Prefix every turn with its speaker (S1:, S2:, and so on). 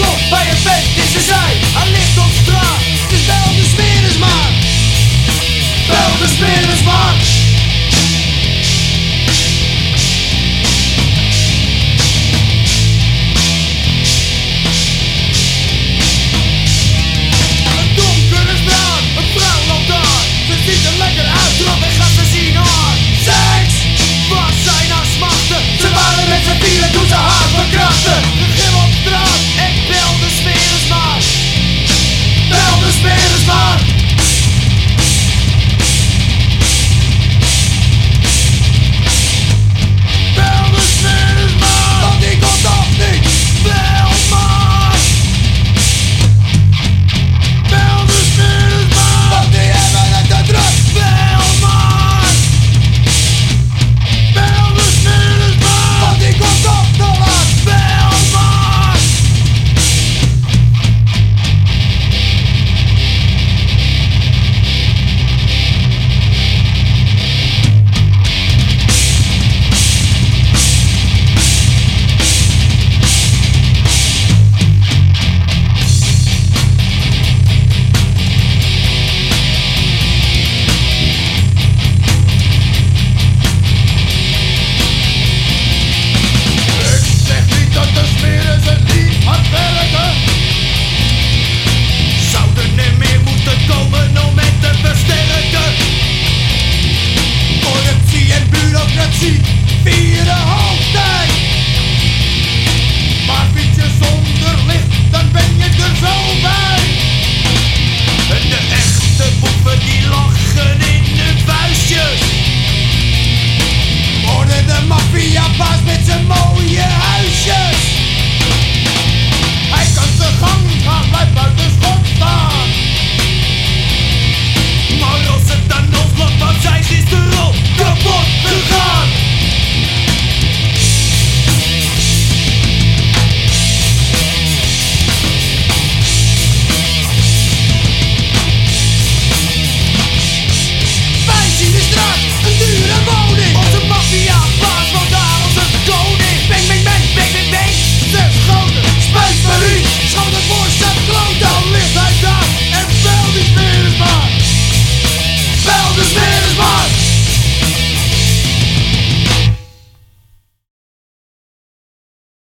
S1: 就